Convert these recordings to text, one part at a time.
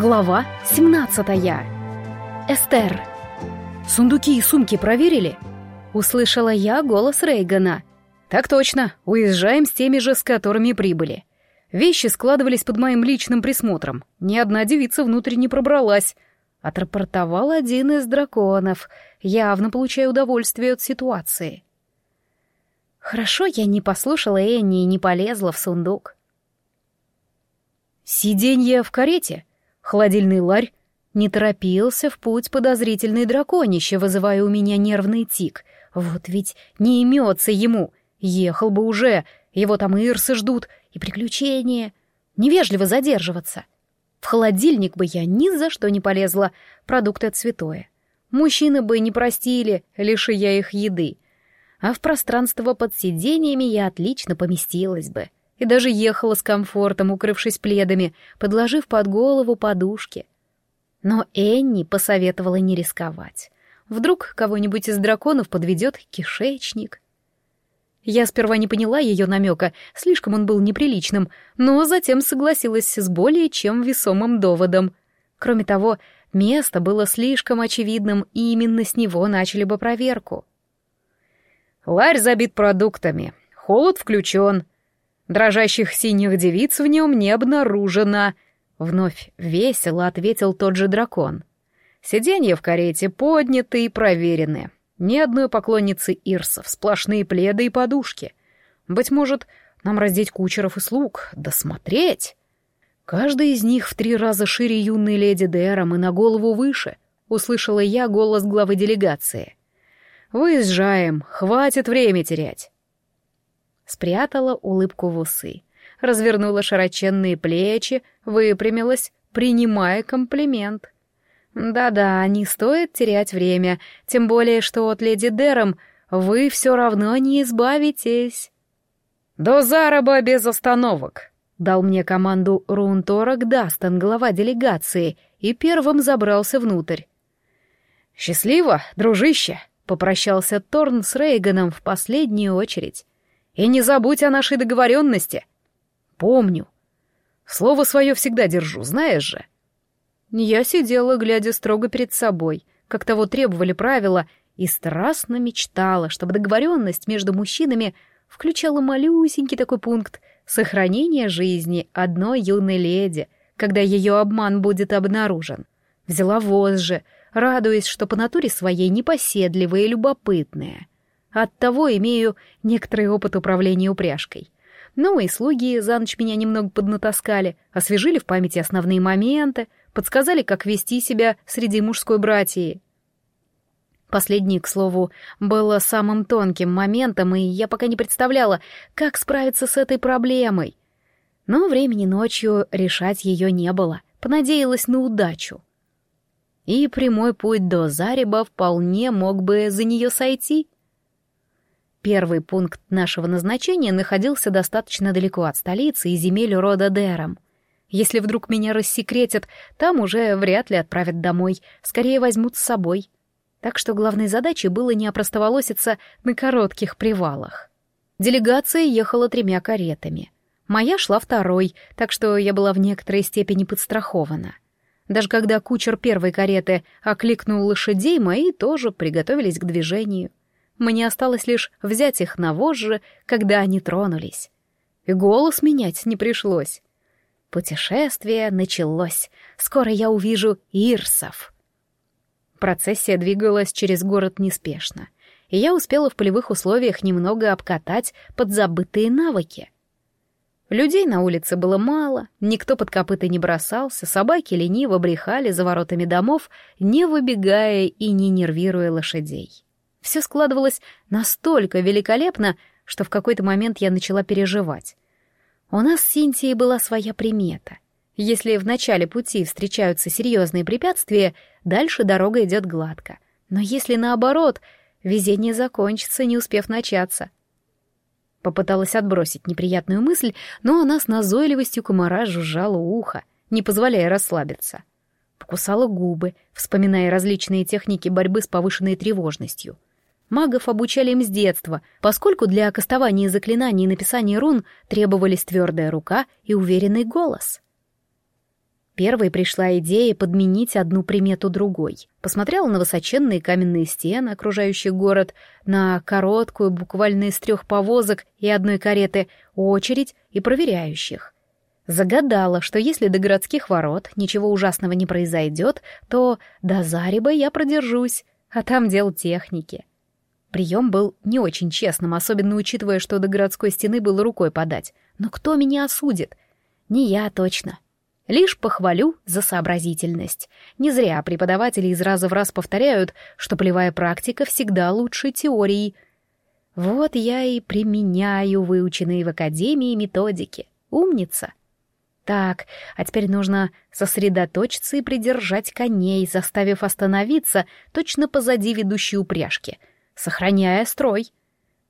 Глава 17 Эстер. «Сундуки и сумки проверили?» Услышала я голос Рейгана. «Так точно, уезжаем с теми же, с которыми прибыли. Вещи складывались под моим личным присмотром. Ни одна девица внутрь не пробралась». Отрапортовал один из драконов, явно получая удовольствие от ситуации. Хорошо я не послушала Энни и не полезла в сундук. «Сиденье в карете», Холодильный ларь не торопился в путь подозрительный драконище, вызывая у меня нервный тик. Вот ведь не имется ему. Ехал бы уже, его там ирсы ждут, и приключения. Невежливо задерживаться. В холодильник бы я ни за что не полезла, продукты святое. Мужчины бы не простили, лишь я их еды. А в пространство под сиденьями я отлично поместилась бы и даже ехала с комфортом, укрывшись пледами, подложив под голову подушки. Но Энни посоветовала не рисковать. Вдруг кого-нибудь из драконов подведет кишечник. Я сперва не поняла ее намека, слишком он был неприличным, но затем согласилась с более чем весомым доводом. Кроме того, место было слишком очевидным, и именно с него начали бы проверку. «Ларь забит продуктами, холод включен», Дрожащих синих девиц в нем не обнаружено. Вновь весело ответил тот же дракон. Сиденья в карете подняты и проверены. Ни одной поклонницы ирсов, сплошные пледы и подушки. Быть может, нам раздеть кучеров и слуг, досмотреть. Каждый из них в три раза шире юной леди Дэром и на голову выше, услышала я голос главы делегации. «Выезжаем, хватит время терять» спрятала улыбку в усы, развернула широченные плечи, выпрямилась, принимая комплимент. Да-да, не стоит терять время, тем более, что от леди Дером вы все равно не избавитесь. «До зараба без остановок!» — дал мне команду Рунторок Дастон, глава делегации, и первым забрался внутрь. «Счастливо, дружище!» — попрощался Торн с Рейганом в последнюю очередь. И не забудь о нашей договоренности. Помню. Слово свое всегда держу, знаешь же. Я сидела, глядя строго перед собой, как того требовали правила, и страстно мечтала, чтобы договоренность между мужчинами включала малюсенький такой пункт сохранения жизни одной юной леди, когда ее обман будет обнаружен. Взяла воз же, радуясь, что по натуре своей непоседливая и любопытная — Оттого имею некоторый опыт управления упряжкой. Ну и слуги за ночь меня немного поднатаскали, освежили в памяти основные моменты, подсказали, как вести себя среди мужской братьи. Последний, к слову, было самым тонким моментом, и я пока не представляла, как справиться с этой проблемой. Но времени ночью решать ее не было, понадеялась на удачу. И прямой путь до Зареба вполне мог бы за нее сойти — Первый пункт нашего назначения находился достаточно далеко от столицы и земель рода Дером. Если вдруг меня рассекретят, там уже вряд ли отправят домой, скорее возьмут с собой. Так что главной задачей было не опростоволоситься на коротких привалах. Делегация ехала тремя каретами. Моя шла второй, так что я была в некоторой степени подстрахована. Даже когда кучер первой кареты окликнул лошадей, мои тоже приготовились к движению. Мне осталось лишь взять их на вожжи, когда они тронулись. И голос менять не пришлось. Путешествие началось. Скоро я увижу ирсов. Процессия двигалась через город неспешно, и я успела в полевых условиях немного обкатать подзабытые навыки. Людей на улице было мало, никто под копыта не бросался, собаки лениво брехали за воротами домов, не выбегая и не нервируя лошадей. Все складывалось настолько великолепно, что в какой-то момент я начала переживать. У нас с Синтией была своя примета. Если в начале пути встречаются серьезные препятствия, дальше дорога идет гладко. Но если наоборот, везение закончится, не успев начаться. Попыталась отбросить неприятную мысль, но она с назойливостью комара жужжала ухо, не позволяя расслабиться. Покусала губы, вспоминая различные техники борьбы с повышенной тревожностью — Магов обучали им с детства, поскольку для кастования заклинаний и написания рун требовались твердая рука и уверенный голос. Первой пришла идея подменить одну примету другой. Посмотрела на высоченные каменные стены, окружающие город, на короткую, буквально из трех повозок и одной кареты, очередь и проверяющих. Загадала, что если до городских ворот ничего ужасного не произойдет, то до Зареба я продержусь, а там дел техники. Прием был не очень честным, особенно учитывая, что до городской стены было рукой подать. Но кто меня осудит? Не я точно. Лишь похвалю за сообразительность. Не зря преподаватели из раза в раз повторяют, что полевая практика всегда лучше теории. Вот я и применяю выученные в академии методики. Умница. Так, а теперь нужно сосредоточиться и придержать коней, заставив остановиться точно позади ведущей упряжки, сохраняя строй.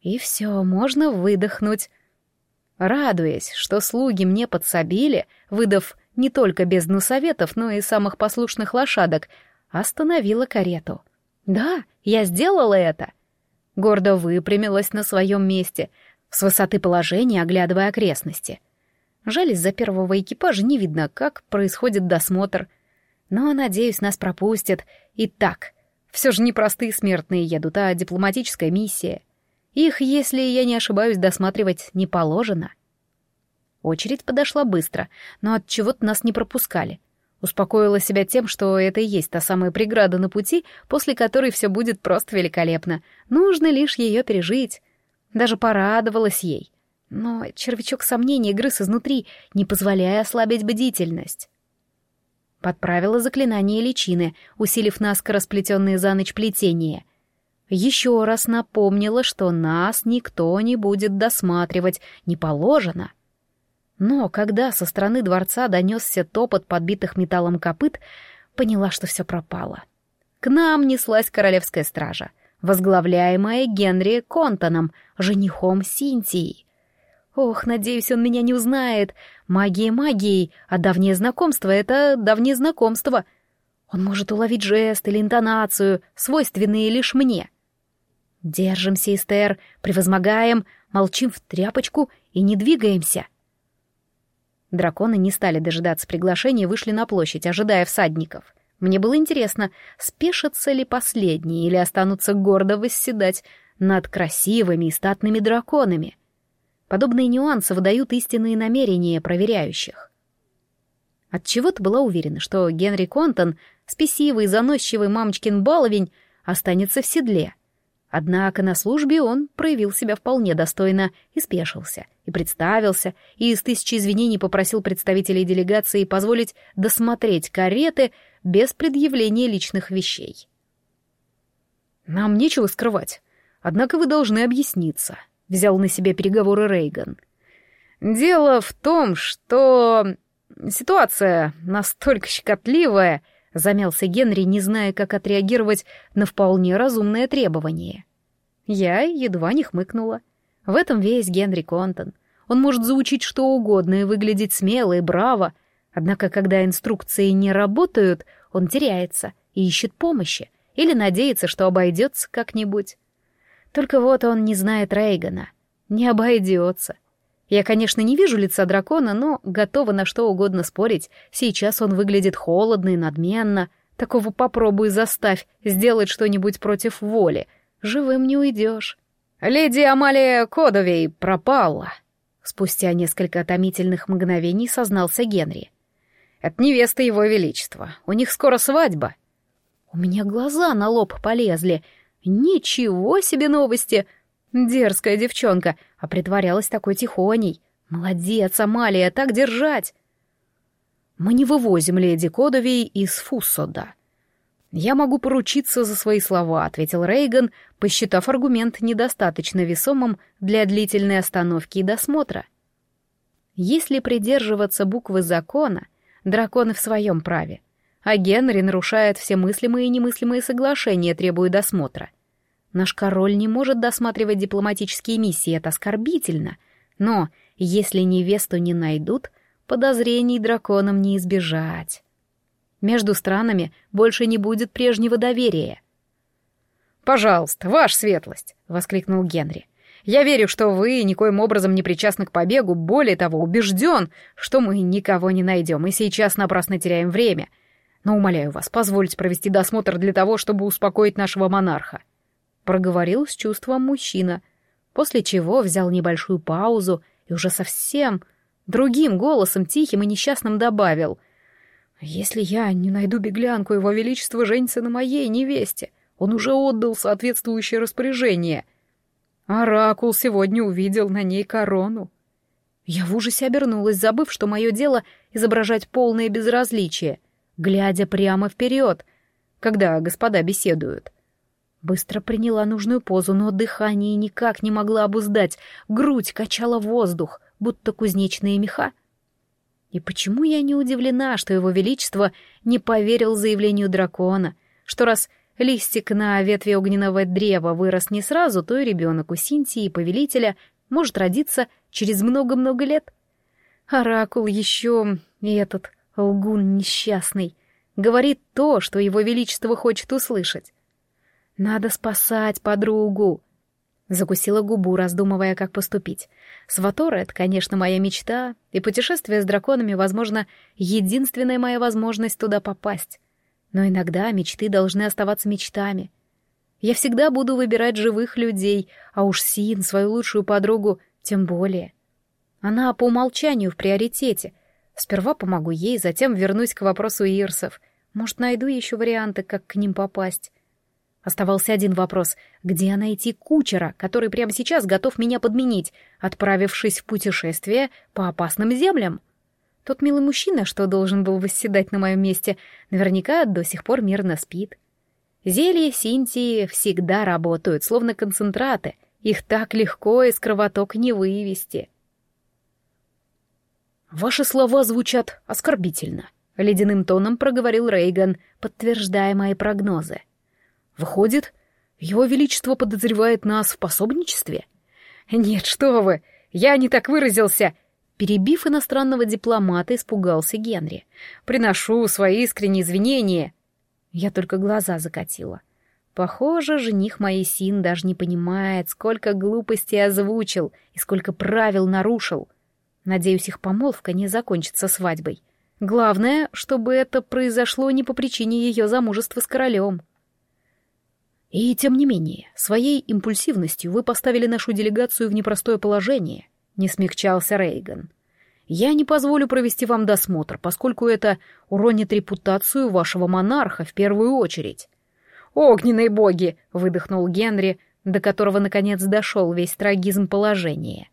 И все, можно выдохнуть. Радуясь, что слуги мне подсобили, выдав не только бездну советов, но и самых послушных лошадок, остановила карету. Да, я сделала это. Гордо выпрямилась на своем месте, с высоты положения оглядывая окрестности. Жаль, из-за первого экипажа не видно, как происходит досмотр. Но, надеюсь, нас пропустят. И так, все же не простые смертные едут, а дипломатическая миссия. Их, если я не ошибаюсь, досматривать не положено. — Очередь подошла быстро, но от чего-то нас не пропускали. Успокоила себя тем, что это и есть та самая преграда на пути, после которой все будет просто великолепно. Нужно лишь ее пережить. Даже порадовалась ей. Но червячок сомнений грыз изнутри, не позволяя ослабить бдительность. Подправила заклинание личины, усилив наскоро сплетенные за ночь плетения. Еще раз напомнила, что нас никто не будет досматривать, не положено. Но когда со стороны дворца донесся топот подбитых металлом копыт, поняла, что все пропало. К нам неслась королевская стража, возглавляемая Генри Контоном, женихом Синтии. Ох, надеюсь, он меня не узнает. Магия магией, а давнее знакомство — это давнее знакомство. Он может уловить жест или интонацию, свойственные лишь мне. Держимся, Эстер, превозмогаем, молчим в тряпочку и не двигаемся — Драконы не стали дожидаться приглашения и вышли на площадь, ожидая всадников. Мне было интересно, спешатся ли последние или останутся гордо восседать над красивыми и статными драконами. Подобные нюансы выдают истинные намерения проверяющих. Отчего-то была уверена, что Генри Контон, спесивый, заносчивый мамочкин баловень, останется в седле — Однако на службе он проявил себя вполне достойно и спешился, и представился, и из тысячи извинений попросил представителей делегации позволить досмотреть кареты без предъявления личных вещей. «Нам нечего скрывать, однако вы должны объясниться», — взял на себя переговоры Рейган. «Дело в том, что ситуация настолько щекотливая», — замялся Генри, не зная, как отреагировать на вполне разумное требование. Я едва не хмыкнула. В этом весь Генри Контон. Он может заучить что угодно и выглядеть смело и браво, однако когда инструкции не работают, он теряется и ищет помощи или надеется, что обойдется как-нибудь. Только вот он не знает Рейгана. Не обойдется. Я, конечно, не вижу лица дракона, но готова на что угодно спорить. Сейчас он выглядит холодно и надменно. Такого попробуй заставь сделать что-нибудь против воли, живым не уйдешь. Леди Амалия Кодовей пропала. Спустя несколько томительных мгновений сознался Генри. Это невеста его величества. У них скоро свадьба. У меня глаза на лоб полезли. Ничего себе новости! Дерзкая девчонка, а притворялась такой тихоней. Молодец, Амалия, так держать! Мы не вывозим леди Кодовей из Фуссода. «Я могу поручиться за свои слова», — ответил Рейган, посчитав аргумент недостаточно весомым для длительной остановки и досмотра. Если придерживаться буквы закона, драконы в своем праве, а Генри нарушает все мыслимые и немыслимые соглашения, требуя досмотра. Наш король не может досматривать дипломатические миссии, это оскорбительно. Но если невесту не найдут, подозрений драконам не избежать. Между странами больше не будет прежнего доверия. «Пожалуйста, ваша светлость!» — воскликнул Генри. Я верю, что вы никоим образом не причастны к побегу, более того, убежден, что мы никого не найдем и сейчас напрасно теряем время. Но умоляю вас, позвольте провести досмотр для того, чтобы успокоить нашего монарха. Проговорил с чувством мужчина, после чего взял небольшую паузу и уже совсем другим голосом, тихим и несчастным добавил. «Если я не найду беглянку, его величество женится на моей невесте. Он уже отдал соответствующее распоряжение. Оракул сегодня увидел на ней корону. Я в ужасе обернулась, забыв, что мое дело — изображать полное безразличие, глядя прямо вперед, когда господа беседуют. Быстро приняла нужную позу, но дыхание никак не могла обуздать, грудь качала воздух, будто кузнечные меха. И почему я не удивлена, что его величество не поверил заявлению дракона, что раз листик на ветви огненного древа вырос не сразу, то и ребенок у Синтии и повелителя может родиться через много-много лет. Оракул еще и этот лгун несчастный говорит то, что его величество хочет услышать. Надо спасать подругу. Закусила губу, раздумывая, как поступить. Сватора — это, конечно, моя мечта, и путешествие с драконами, возможно, единственная моя возможность туда попасть. Но иногда мечты должны оставаться мечтами. Я всегда буду выбирать живых людей, а уж Син, свою лучшую подругу, тем более. Она по умолчанию в приоритете. Сперва помогу ей, затем вернусь к вопросу ирсов. Может, найду еще варианты, как к ним попасть. Оставался один вопрос — где найти кучера, который прямо сейчас готов меня подменить, отправившись в путешествие по опасным землям? Тот милый мужчина, что должен был восседать на моем месте, наверняка до сих пор мирно спит. Зелья Синтии всегда работают, словно концентраты. Их так легко из кровоток не вывести. «Ваши слова звучат оскорбительно», — ледяным тоном проговорил Рейган, подтверждая мои прогнозы. «Выходит, его Величество подозревает нас в пособничестве?» «Нет, что вы! Я не так выразился!» Перебив иностранного дипломата, испугался Генри. «Приношу свои искренние извинения». Я только глаза закатила. Похоже, жених моей Син даже не понимает, сколько глупостей озвучил и сколько правил нарушил. Надеюсь, их помолвка не закончится свадьбой. Главное, чтобы это произошло не по причине ее замужества с королем. И тем не менее, своей импульсивностью вы поставили нашу делегацию в непростое положение — не смягчался Рейган. Я не позволю провести вам досмотр, поскольку это уронит репутацию вашего монарха в первую очередь. Огненные боги! выдохнул Генри, до которого наконец дошел весь трагизм положения.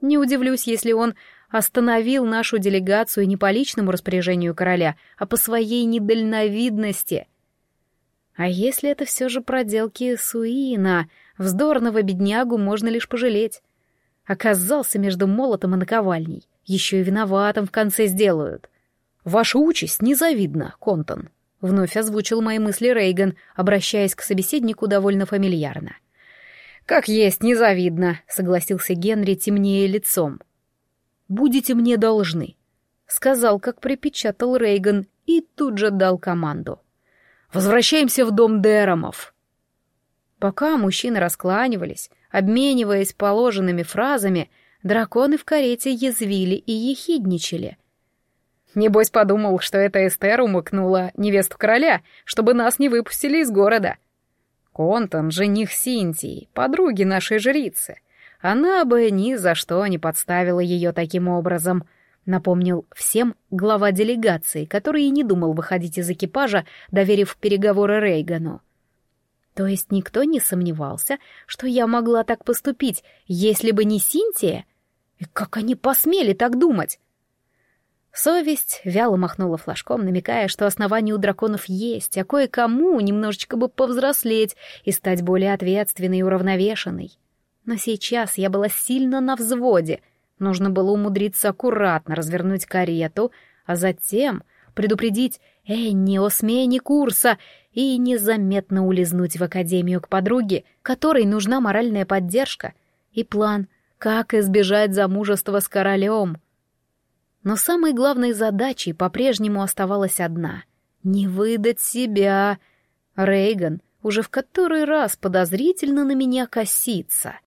Не удивлюсь, если он остановил нашу делегацию не по личному распоряжению короля, а по своей недальновидности. А если это все же проделки Суина, вздорного беднягу можно лишь пожалеть. Оказался между молотом и наковальней. Еще и виноватым в конце сделают. «Ваша участь незавидна, Контон», — вновь озвучил мои мысли Рейган, обращаясь к собеседнику довольно фамильярно. «Как есть, незавидно», — согласился Генри темнее лицом. «Будете мне должны», — сказал, как припечатал Рейган, и тут же дал команду. «Возвращаемся в дом Деромов». Пока мужчины раскланивались, Обмениваясь положенными фразами, драконы в карете язвили и ехидничали. Небось подумал, что это Эстер умыкнула невесту короля, чтобы нас не выпустили из города. Контон — жених Синтии, подруги нашей жрицы. Она бы ни за что не подставила ее таким образом — напомнил всем глава делегации, который и не думал выходить из экипажа, доверив переговоры Рейгану. То есть никто не сомневался, что я могла так поступить, если бы не Синтия? И как они посмели так думать? Совесть вяло махнула флажком, намекая, что основания у драконов есть, а кое-кому немножечко бы повзрослеть и стать более ответственной и уравновешенной. Но сейчас я была сильно на взводе. Нужно было умудриться аккуратно развернуть карету, а затем предупредить Энни о смене курса и незаметно улизнуть в академию к подруге, которой нужна моральная поддержка и план, как избежать замужества с королем. Но самой главной задачей по-прежнему оставалась одна — не выдать себя. Рейган уже в который раз подозрительно на меня косится —